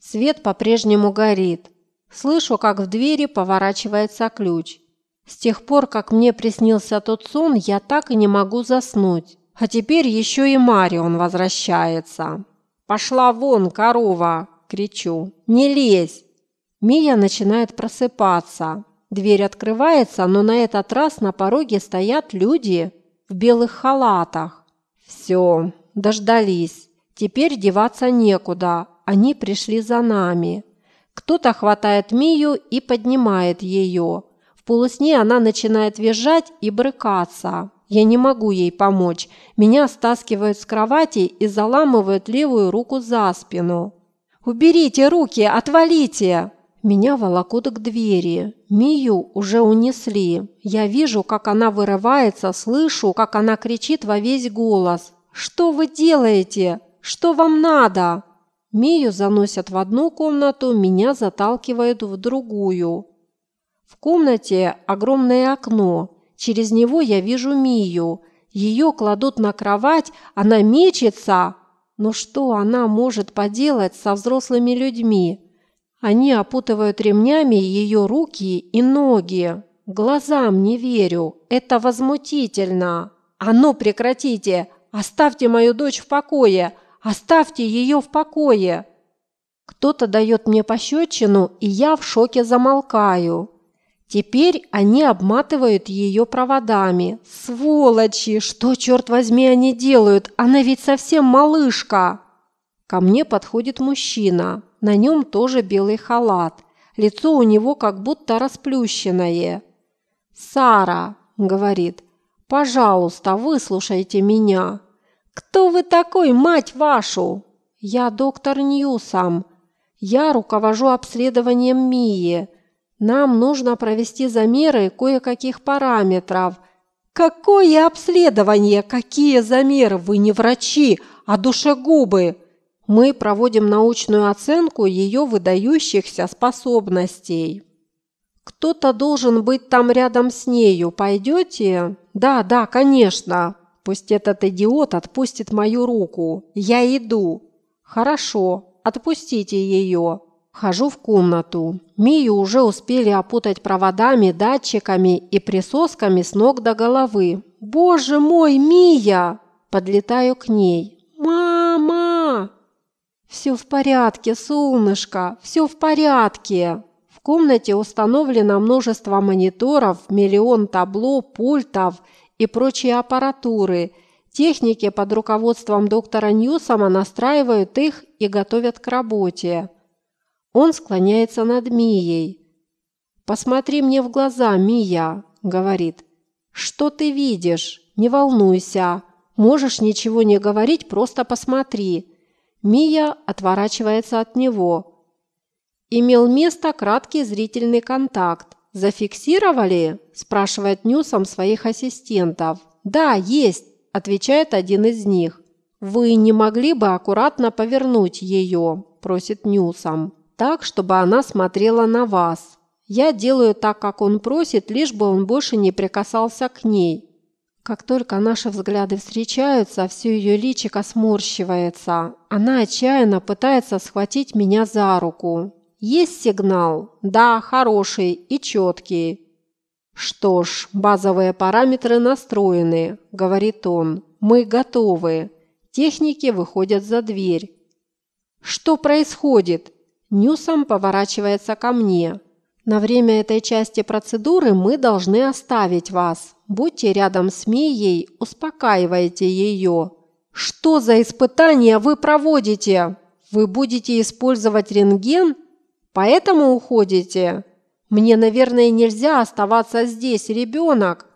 Свет по-прежнему горит. Слышу, как в двери поворачивается ключ. С тех пор, как мне приснился тот сон, я так и не могу заснуть. А теперь еще и Марион возвращается. «Пошла вон, корова!» – кричу. «Не лезь!» Мия начинает просыпаться. Дверь открывается, но на этот раз на пороге стоят люди в белых халатах. Все, дождались. Теперь деваться некуда. Они пришли за нами. Кто-то хватает Мию и поднимает ее. В полусне она начинает визжать и брыкаться. Я не могу ей помочь. Меня стаскивают с кровати и заламывают левую руку за спину. «Уберите руки! Отвалите!» Меня волокут к двери. Мию уже унесли. Я вижу, как она вырывается, слышу, как она кричит во весь голос. «Что вы делаете? Что вам надо?» Мию заносят в одну комнату, меня заталкивают в другую. В комнате огромное окно. Через него я вижу Мию. Ее кладут на кровать, она мечется. Но что она может поделать со взрослыми людьми? Они опутывают ремнями ее руки и ноги. Глазам не верю. Это возмутительно. А ну прекратите! Оставьте мою дочь в покое! Оставьте ее в покое! Кто-то дает мне пощечину, и я в шоке замолкаю. Теперь они обматывают ее проводами. Сволочи! Что, черт возьми, они делают? Она ведь совсем малышка!» Ко мне подходит мужчина. На нем тоже белый халат. Лицо у него как будто расплющенное. «Сара», — говорит, — «пожалуйста, выслушайте меня». «Кто вы такой, мать вашу?» «Я доктор Ньюсам. Я руковожу обследованием Мии. Нам нужно провести замеры кое-каких параметров. Какое обследование? Какие замеры? Вы не врачи, а душегубы. Мы проводим научную оценку ее выдающихся способностей. Кто-то должен быть там рядом с нею. Пойдете? Да, да, конечно. Пусть этот идиот отпустит мою руку. Я иду. Хорошо, отпустите ее. Хожу в комнату. Мию уже успели опутать проводами, датчиками и присосками с ног до головы. «Боже мой, Мия!» Подлетаю к ней. «Мама!» «Все в порядке, солнышко, все в порядке!» В комнате установлено множество мониторов, миллион табло, пультов и прочей аппаратуры. Техники под руководством доктора Ньюсома настраивают их и готовят к работе. Он склоняется над Мией. «Посмотри мне в глаза, Мия», – говорит. «Что ты видишь? Не волнуйся. Можешь ничего не говорить, просто посмотри». Мия отворачивается от него. «Имел место краткий зрительный контакт. Зафиксировали?» – спрашивает Ньюсом своих ассистентов. «Да, есть», – отвечает один из них. «Вы не могли бы аккуратно повернуть ее?» – просит Ньюсом так, чтобы она смотрела на вас. Я делаю так, как он просит, лишь бы он больше не прикасался к ней. Как только наши взгляды встречаются, все ее личико сморщивается. Она отчаянно пытается схватить меня за руку. Есть сигнал? Да, хороший и четкий. «Что ж, базовые параметры настроены», – говорит он. «Мы готовы». Техники выходят за дверь. «Что происходит?» Ньюсом поворачивается ко мне. На время этой части процедуры мы должны оставить вас. Будьте рядом с Мией, успокаивайте ее. Что за испытания вы проводите? Вы будете использовать рентген? Поэтому уходите? Мне, наверное, нельзя оставаться здесь, ребенок.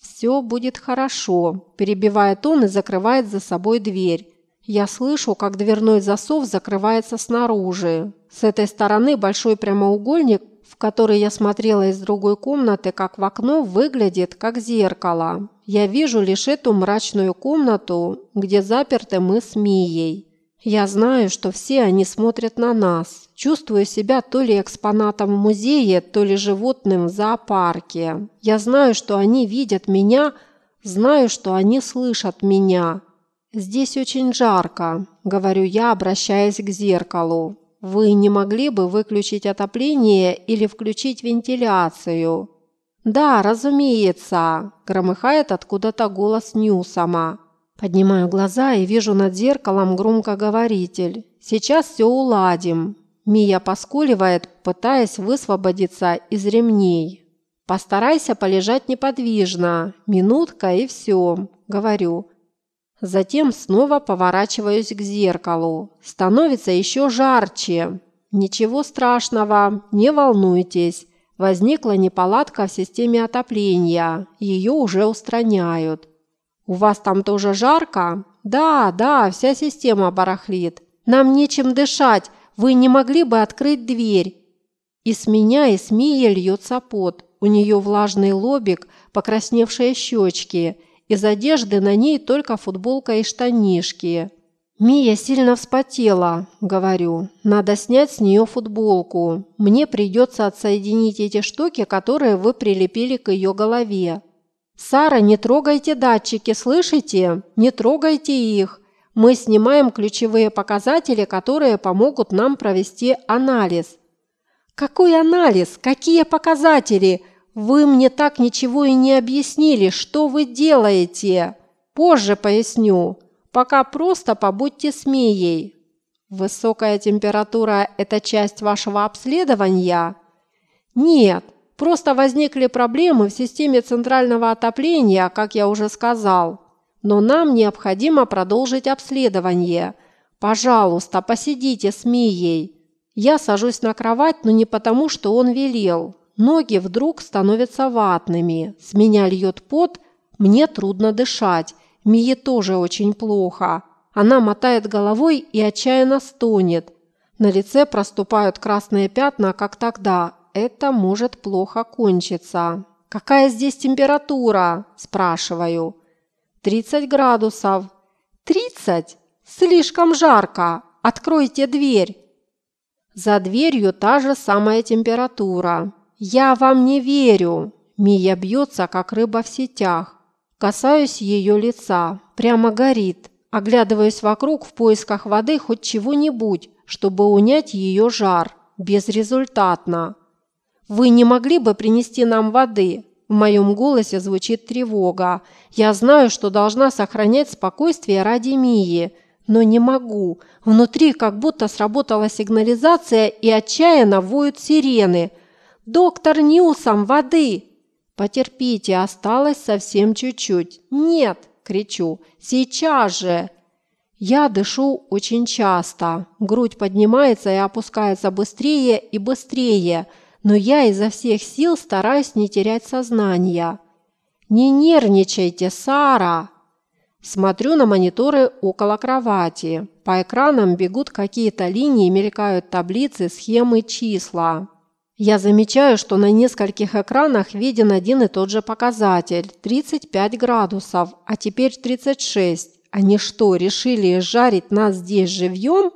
Все будет хорошо, перебивает он и закрывает за собой дверь. Я слышу, как дверной засов закрывается снаружи. С этой стороны большой прямоугольник, в который я смотрела из другой комнаты, как в окно, выглядит как зеркало. Я вижу лишь эту мрачную комнату, где заперты мы с Мией. Я знаю, что все они смотрят на нас. Чувствую себя то ли экспонатом в музее, то ли животным в зоопарке. Я знаю, что они видят меня, знаю, что они слышат меня. «Здесь очень жарко», – говорю я, обращаясь к зеркалу. вы не могли бы выключить отопление или включить вентиляцию?» «Да, разумеется», – громыхает откуда-то голос Ньюсома. Поднимаю глаза и вижу над зеркалом громкоговоритель. «Сейчас все уладим». Мия поскуливает, пытаясь высвободиться из ремней. «Постарайся полежать неподвижно. Минутка и все», – говорю. Затем снова поворачиваюсь к зеркалу. Становится еще жарче. Ничего страшного, не волнуйтесь. Возникла неполадка в системе отопления. Ее уже устраняют. У вас там тоже жарко? Да, да, вся система барахлит. Нам нечем дышать. Вы не могли бы открыть дверь? И с меня, и с Мией льется пот. У нее влажный лобик, покрасневшие щечки – из одежды на ней только футболка и штанишки. «Мия сильно вспотела», – говорю. «Надо снять с нее футболку. Мне придется отсоединить эти штуки, которые вы прилепили к ее голове». «Сара, не трогайте датчики, слышите? Не трогайте их. Мы снимаем ключевые показатели, которые помогут нам провести анализ». «Какой анализ? Какие показатели? «Вы мне так ничего и не объяснили, что вы делаете. Позже поясню. Пока просто побудьте с Мией». «Высокая температура – это часть вашего обследования?» «Нет, просто возникли проблемы в системе центрального отопления, как я уже сказал. Но нам необходимо продолжить обследование. Пожалуйста, посидите с Мией». Я сажусь на кровать, но не потому, что он велел. Ноги вдруг становятся ватными, с меня льет пот, мне трудно дышать, Мие тоже очень плохо. Она мотает головой и отчаянно стонет. На лице проступают красные пятна, как тогда. Это может плохо кончиться. «Какая здесь температура?» – спрашиваю. «30 градусов». «Тридцать? Слишком жарко! Откройте дверь!» За дверью та же самая температура. «Я вам не верю!» Мия бьется, как рыба в сетях. Касаюсь ее лица. Прямо горит. Оглядываюсь вокруг в поисках воды хоть чего-нибудь, чтобы унять ее жар. Безрезультатно. «Вы не могли бы принести нам воды?» В моем голосе звучит тревога. Я знаю, что должна сохранять спокойствие ради Мии, но не могу. Внутри как будто сработала сигнализация и отчаянно воют сирены – «Доктор Ньюсом, воды!» «Потерпите, осталось совсем чуть-чуть». «Нет!» – кричу. «Сейчас же!» Я дышу очень часто. Грудь поднимается и опускается быстрее и быстрее, но я изо всех сил стараюсь не терять сознание. «Не нервничайте, Сара!» Смотрю на мониторы около кровати. По экранам бегут какие-то линии, мелькают таблицы, схемы, числа. Я замечаю, что на нескольких экранах виден один и тот же показатель – 35 градусов, а теперь 36. Они что, решили жарить нас здесь живьем?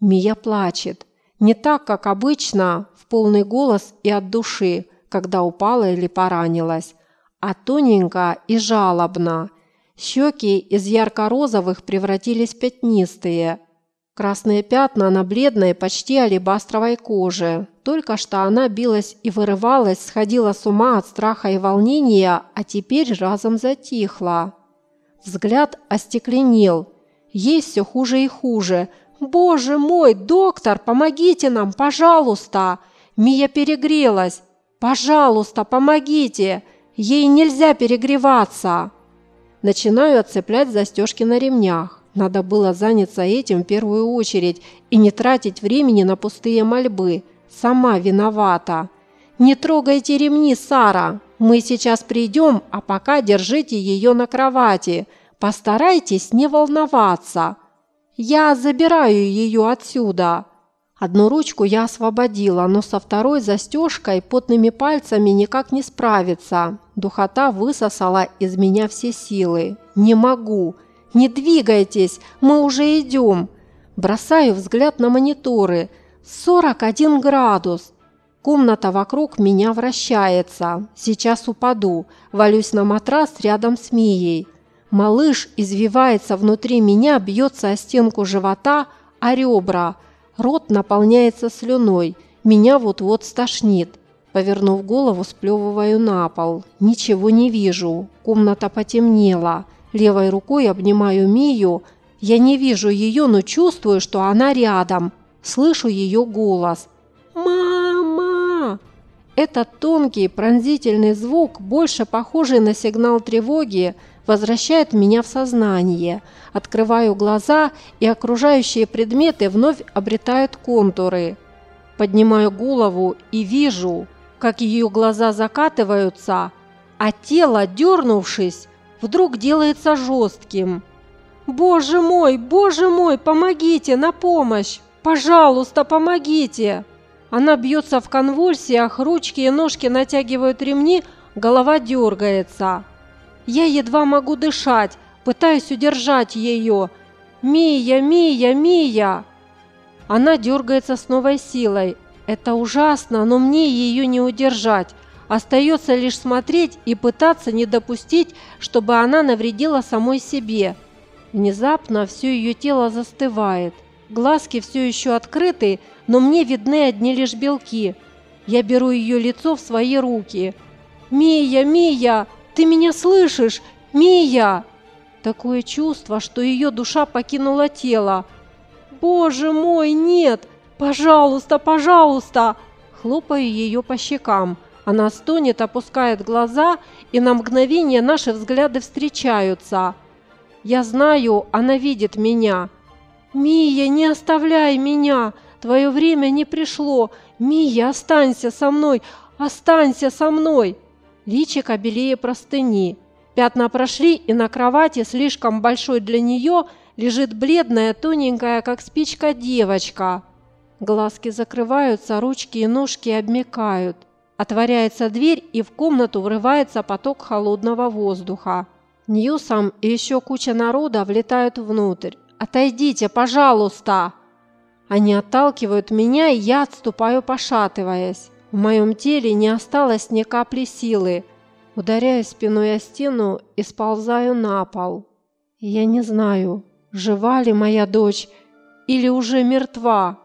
Мия плачет. Не так, как обычно, в полный голос и от души, когда упала или поранилась, а тоненько и жалобно. Щеки из ярко-розовых превратились в пятнистые, Красные пятна на бледной, почти алебастровой коже. Только что она билась и вырывалась, сходила с ума от страха и волнения, а теперь разом затихла. Взгляд остекленел. Ей все хуже и хуже. «Боже мой, доктор, помогите нам, пожалуйста!» Мия перегрелась. «Пожалуйста, помогите! Ей нельзя перегреваться!» Начинаю отцеплять застежки на ремнях. Надо было заняться этим в первую очередь и не тратить времени на пустые мольбы. Сама виновата. «Не трогайте ремни, Сара! Мы сейчас придем, а пока держите ее на кровати. Постарайтесь не волноваться. Я забираю ее отсюда». Одну ручку я освободила, но со второй застежкой потными пальцами никак не справиться. Духота высосала из меня все силы. «Не могу!» «Не двигайтесь, мы уже идем!» Бросаю взгляд на мониторы. «41 градус!» Комната вокруг меня вращается. Сейчас упаду. Валюсь на матрас рядом с Мией. Малыш извивается внутри меня, бьется о стенку живота, а ребра. Рот наполняется слюной, меня вот-вот стошнит. Повернув голову, сплевываю на пол. Ничего не вижу. Комната потемнела. Левой рукой обнимаю Мию. Я не вижу ее, но чувствую, что она рядом. Слышу ее голос. Этот тонкий пронзительный звук, больше похожий на сигнал тревоги, возвращает меня в сознание. Открываю глаза, и окружающие предметы вновь обретают контуры. Поднимаю голову и вижу, как ее глаза закатываются, а тело, дернувшись, вдруг делается жестким. «Боже мой, боже мой, помогите, на помощь! Пожалуйста, помогите!» Она бьется в конвульсиях, ручки и ножки натягивают ремни, голова дергается. Я едва могу дышать, пытаюсь удержать ее. «Мия, Мия, Мия!» Она дергается с новой силой. Это ужасно, но мне ее не удержать. Остается лишь смотреть и пытаться не допустить, чтобы она навредила самой себе. Внезапно все ее тело застывает. Глазки все еще открыты, но мне видны одни лишь белки. Я беру ее лицо в свои руки. «Мия, Мия!» Ты меня слышишь? Мия!» Такое чувство, что ее душа покинула тело. «Боже мой, нет! Пожалуйста, пожалуйста!» Хлопаю ее по щекам. Она стонет, опускает глаза, и на мгновение наши взгляды встречаются. Я знаю, она видит меня. «Мия, не оставляй меня! Твое время не пришло! Мия, останься со мной! Останься со мной!» личико белее простыни. Пятна прошли, и на кровати, слишком большой для нее, лежит бледная, тоненькая, как спичка, девочка. Глазки закрываются, ручки и ножки обмекают. Отворяется дверь, и в комнату врывается поток холодного воздуха. Ньюсом и еще куча народа влетают внутрь. «Отойдите, пожалуйста!» Они отталкивают меня, и я отступаю, пошатываясь. В моем теле не осталось ни капли силы. Ударяю спиной о стену и сползаю на пол. Я не знаю, жива ли моя дочь или уже мертва.